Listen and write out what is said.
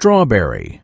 strawberry.